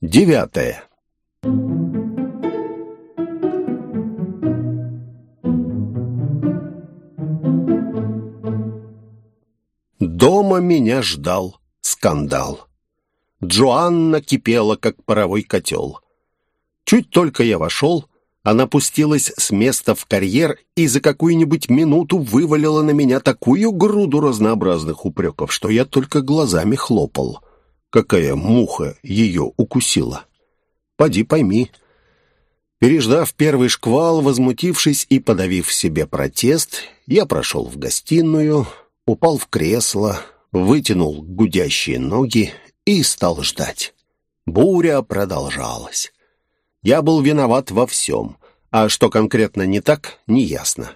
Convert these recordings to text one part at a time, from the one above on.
Девятое. Дома меня ждал скандал. Джоанна кипела, как паровой котел. Чуть только я вошел, она пустилась с места в карьер и за какую-нибудь минуту вывалила на меня такую груду разнообразных упреков, что я только глазами хлопал. Какая муха ее укусила. Поди пойми. Переждав первый шквал, возмутившись и подавив себе протест, я прошел в гостиную, упал в кресло, вытянул гудящие ноги и стал ждать. Буря продолжалась. Я был виноват во всем, а что конкретно не так, неясно.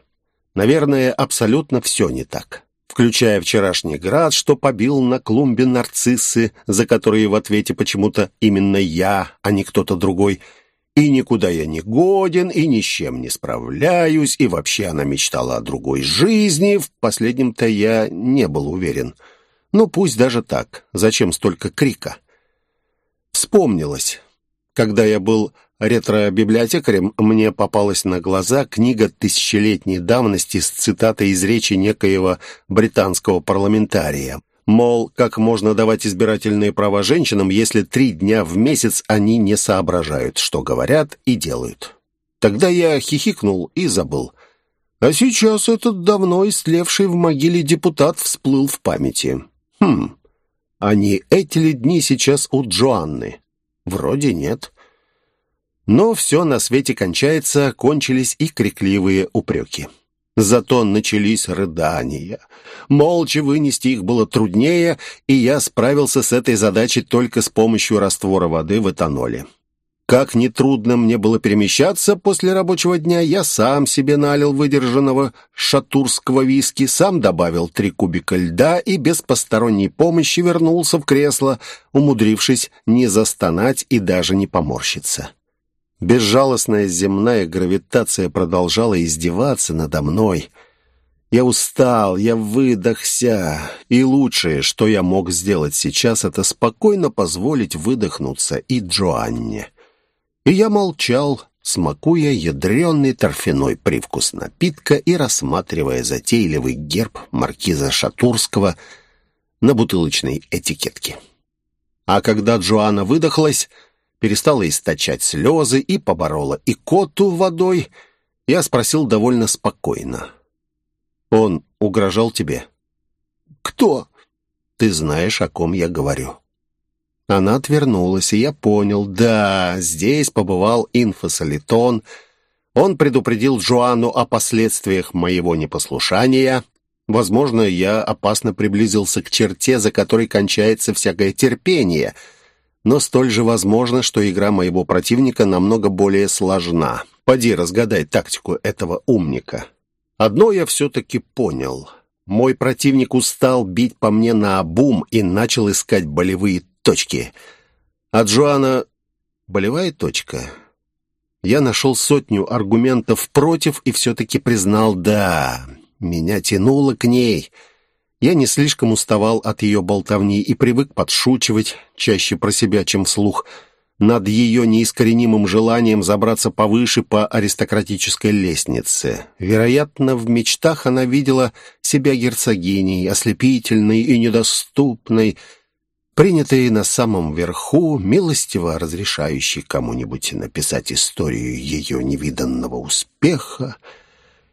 Наверное, абсолютно все не так, включая вчерашний град, что побил на клумбе нарциссы, за которые в ответе почему-то именно я, а не кто-то другой – и никуда я не годен, и ни с чем не справляюсь, и вообще она мечтала о другой жизни. В последнем-то я не был уверен. Ну, пусть даже так. Зачем столько крика? Вспомнилось. Когда я был ретро-библиотекарем, мне попалась на глаза книга тысячелетней давности с цитатой из речи некоего британского парламентария. Мол, как можно давать избирательные права женщинам, если три дня в месяц они не соображают, что говорят и делают. Тогда я хихикнул и забыл. А сейчас этот давно истлевший в могиле депутат всплыл в памяти. Хм, а не эти ли дни сейчас у Джоанны? Вроде нет. Но все на свете кончается, кончились и крикливые упреки. Зато начались рыдания. Молча вынести их было труднее, и я справился с этой задачей только с помощью раствора воды в этаноле. Как нетрудно мне было перемещаться после рабочего дня, я сам себе налил выдержанного шатурского виски, сам добавил три кубика льда и без посторонней помощи вернулся в кресло, умудрившись не застонать и даже не поморщиться. Безжалостная земная гравитация продолжала издеваться надо мной. Я устал, я выдохся, и лучшее, что я мог сделать сейчас, это спокойно позволить выдохнуться и Джоанне. И я молчал, смакуя ядреный торфяной привкус напитка и рассматривая затейливый герб маркиза Шатурского на бутылочной этикетке. А когда Джоанна выдохлась, перестала источать слезы и поборола и коту водой, я спросил довольно спокойно. «Он угрожал тебе?» «Кто?» «Ты знаешь, о ком я говорю». Она отвернулась, и я понял, да, здесь побывал инфосолитон. Он предупредил Джоанну о последствиях моего непослушания. Возможно, я опасно приблизился к черте, за которой кончается всякое терпение — но столь же возможно, что игра моего противника намного более сложна. Поди разгадай тактику этого умника. Одно я все-таки понял. Мой противник устал бить по мне на обум и начал искать болевые точки. А Джоанна... Болевая точка? Я нашел сотню аргументов против и все-таки признал «да». Меня тянуло к ней — я не слишком уставал от ее болтовни и привык подшучивать, чаще про себя, чем вслух, над ее неискоренимым желанием забраться повыше по аристократической лестнице. Вероятно, в мечтах она видела себя герцогиней, ослепительной и недоступной, принятой на самом верху, милостиво разрешающей кому-нибудь написать историю ее невиданного успеха.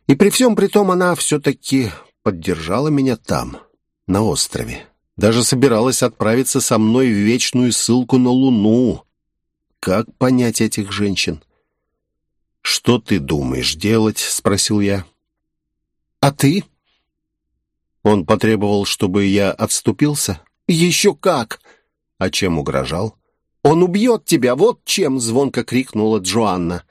И при всем при том она все-таки поддержала меня там, на острове. Даже собиралась отправиться со мной в вечную ссылку на Луну. Как понять этих женщин? «Что ты думаешь делать?» — спросил я. «А ты?» Он потребовал, чтобы я отступился. «Еще как!» «А чем угрожал?» «Он убьет тебя, вот чем!» — звонко крикнула Джоанна.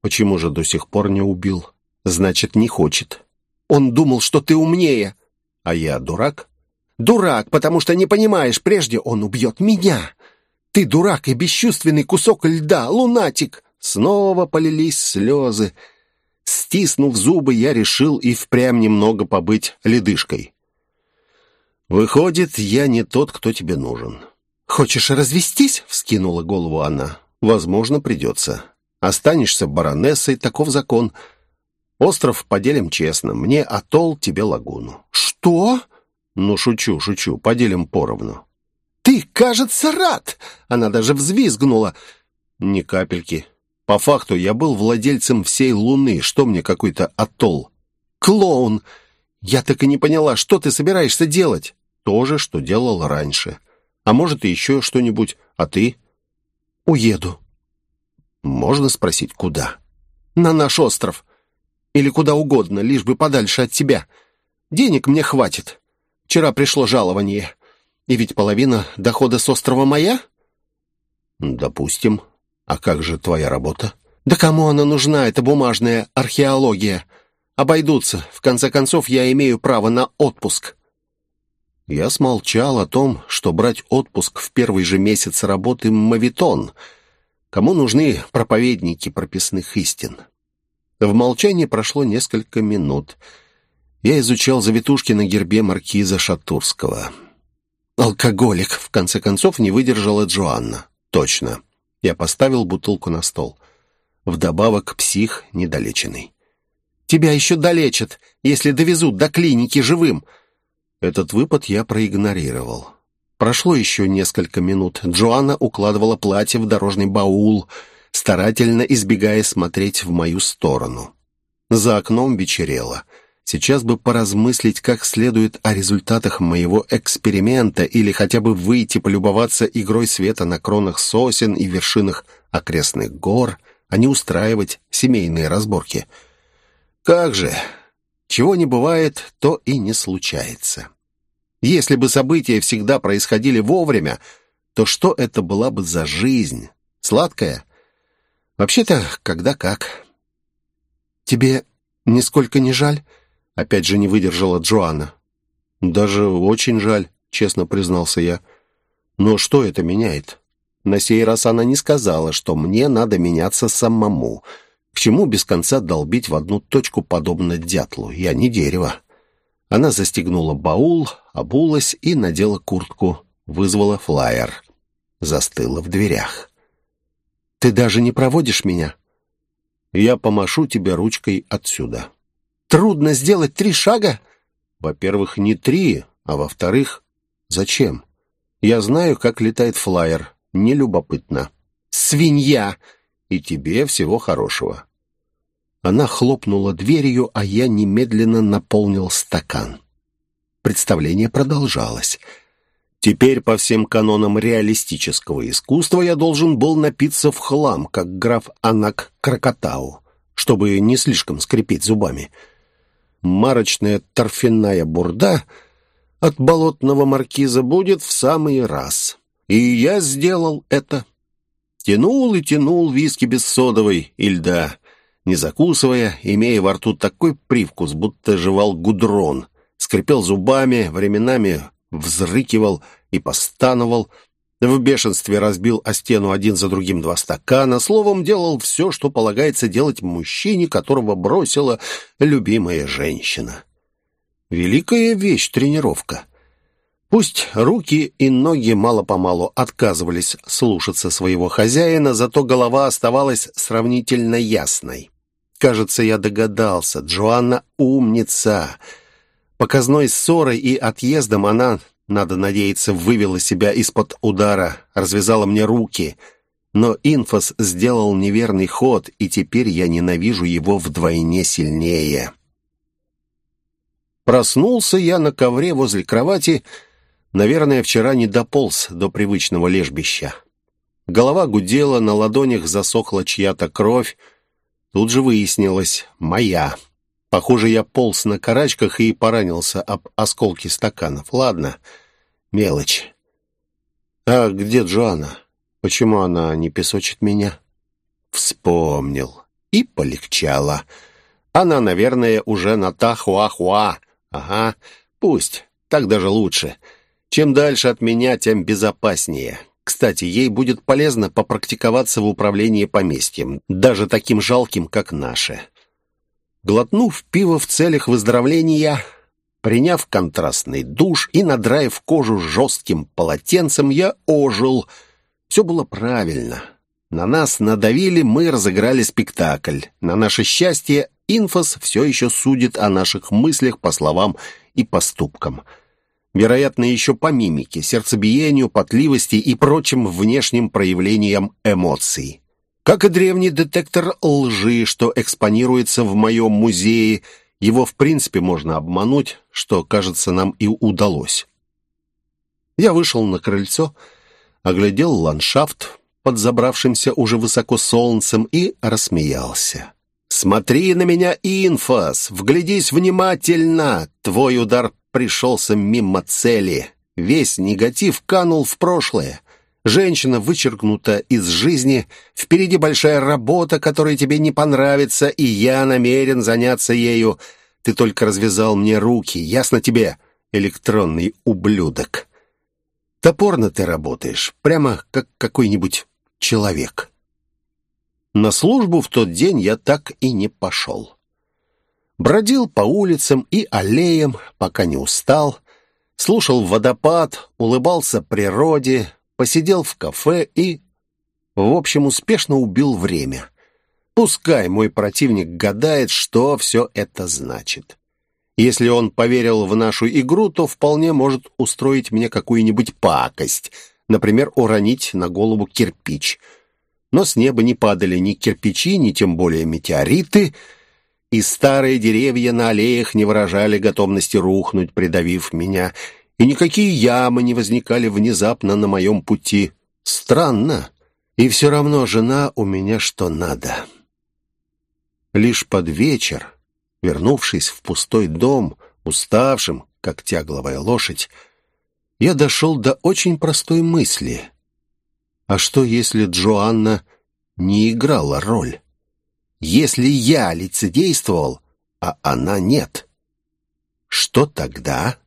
«Почему же до сих пор не убил?» «Значит, не хочет». Он думал, что ты умнее. А я дурак? Дурак, потому что не понимаешь, прежде он убьет меня. Ты дурак и бесчувственный кусок льда, лунатик. Снова полились слезы. Стиснув зубы, я решил и впрямь немного побыть ледышкой. Выходит, я не тот, кто тебе нужен. «Хочешь развестись?» — вскинула голову она. «Возможно, придется. Останешься баронессой, таков закон. Остров поделим честно. Мне атолл, тебе лагуну». «Что?» «Ну, шучу, шучу. Поделим поровну». «Ты, кажется, рад!» Она даже взвизгнула. «Ни капельки. По факту я был владельцем всей Луны. Что мне какой-то атолл?» «Клоун! Я так и не поняла, что ты собираешься делать?» «То же, что делал раньше. А может, и еще что-нибудь. А ты?» «Уеду». «Можно спросить, куда?» «На наш остров. Или куда угодно, лишь бы подальше от тебя. Денег мне хватит. Вчера пришло жалование. И ведь половина дохода с острова моя?» «Допустим. А как же твоя работа?» «Да кому она нужна, эта бумажная археология? Обойдутся. В конце концов, я имею право на отпуск». Я смолчал о том, что брать отпуск в первый же месяц работы — мавитон. Кому нужны проповедники прописных истин? В молчании прошло несколько минут. Я изучал завитушки на гербе маркиза Шатурского. «Алкоголик», — в конце концов не выдержала Джоанна. «Точно». Я поставил бутылку на стол. Вдобавок псих недолеченный. «Тебя еще долечат, если довезут до клиники живым». Этот выпад я проигнорировал. Прошло еще несколько минут. Джоанна укладывала платье в дорожный баул, старательно избегая смотреть в мою сторону. За окном вечерело. Сейчас бы поразмыслить как следует о результатах моего эксперимента или хотя бы выйти полюбоваться игрой света на кронах сосен и вершинах окрестных гор, а не устраивать семейные разборки. Как же, чего не бывает, то и не случается. Если бы события всегда происходили вовремя, то что это была бы за жизнь? Сладкая? Вообще-то, когда как. «Тебе нисколько не жаль?» Опять же не выдержала Джоанна. «Даже очень жаль», — честно признался я. «Но что это меняет?» На сей раз она не сказала, что мне надо меняться самому. К чему без конца долбить в одну точку, подобно дятлу? Я не дерево. Она застегнула баул, обулась и надела куртку. Вызвала флаер. Застыла в дверях. «Ты даже не проводишь меня?» «Я помашу тебе ручкой отсюда». Трудно сделать три шага? Во-первых, не три, а во-вторых, зачем? Я знаю, как летает флайер. Не любопытно. Свинья! И тебе всего хорошего. Она хлопнула дверью, а я немедленно наполнил стакан. Представление продолжалось. Теперь по всем канонам реалистического искусства я должен был напиться в хлам, как граф Анак Крокотау, чтобы не слишком скрипеть зубами — марочная торфяная бурда от болотного маркиза будет в самый раз. И я сделал это. Тянул и тянул виски без содовой и льда, не закусывая, имея во рту такой привкус, будто жевал гудрон, скрипел зубами, временами взрыкивал и постановал — в бешенстве разбил о стену один за другим два стакана, словом, делал все, что полагается делать мужчине, которого бросила любимая женщина. Великая вещь тренировка. Пусть руки и ноги мало-помалу отказывались слушаться своего хозяина, зато голова оставалась сравнительно ясной. Кажется, я догадался, Джоанна умница. Показной ссорой и отъездом она надо надеяться, вывела себя из-под удара, развязала мне руки. Но инфос сделал неверный ход, и теперь я ненавижу его вдвойне сильнее. Проснулся я на ковре возле кровати. Наверное, вчера не дополз до привычного лежбища. Голова гудела, на ладонях засохла чья-то кровь. Тут же выяснилось — моя. Похоже, я полз на карачках и поранился об осколки стаканов. Ладно, мелочь. А где Джоанна? Почему она не песочит меня? Вспомнил. И полегчало. Она, наверное, уже на Тахуахуа. Ага, пусть. Так даже лучше. Чем дальше от меня, тем безопаснее. Кстати, ей будет полезно попрактиковаться в управлении поместьем, даже таким жалким, как наше. Глотнув пиво в целях выздоровления, Приняв контрастный душ и надраив кожу жестким полотенцем, я ожил. Все было правильно. На нас надавили, мы разыграли спектакль. На наше счастье, инфос все еще судит о наших мыслях по словам и поступкам. Вероятно, еще по мимике, сердцебиению, потливости и прочим внешним проявлениям эмоций. Как и древний детектор лжи, что экспонируется в моем музее – его в принципе можно обмануть, что, кажется, нам и удалось. Я вышел на крыльцо, оглядел ландшафт под забравшимся уже высоко солнцем и рассмеялся. «Смотри на меня, инфос! Вглядись внимательно! Твой удар пришелся мимо цели. Весь негатив канул в прошлое. Женщина вычеркнута из жизни, впереди большая работа, которая тебе не понравится, и я намерен заняться ею. Ты только развязал мне руки, ясно тебе, электронный ублюдок? Топорно ты работаешь, прямо как какой-нибудь человек. На службу в тот день я так и не пошел. Бродил по улицам и аллеям, пока не устал, слушал водопад, улыбался природе, посидел в кафе и, в общем, успешно убил время. Пускай мой противник гадает, что все это значит. Если он поверил в нашу игру, то вполне может устроить мне какую-нибудь пакость, например, уронить на голову кирпич. Но с неба не падали ни кирпичи, ни тем более метеориты, и старые деревья на аллеях не выражали готовности рухнуть, придавив меня, и никакие ямы не возникали внезапно на моем пути. Странно. И все равно жена у меня что надо. Лишь под вечер, вернувшись в пустой дом, уставшим, как тягловая лошадь, я дошел до очень простой мысли. А что, если Джоанна не играла роль? Если я лицедействовал, а она нет? Что тогда?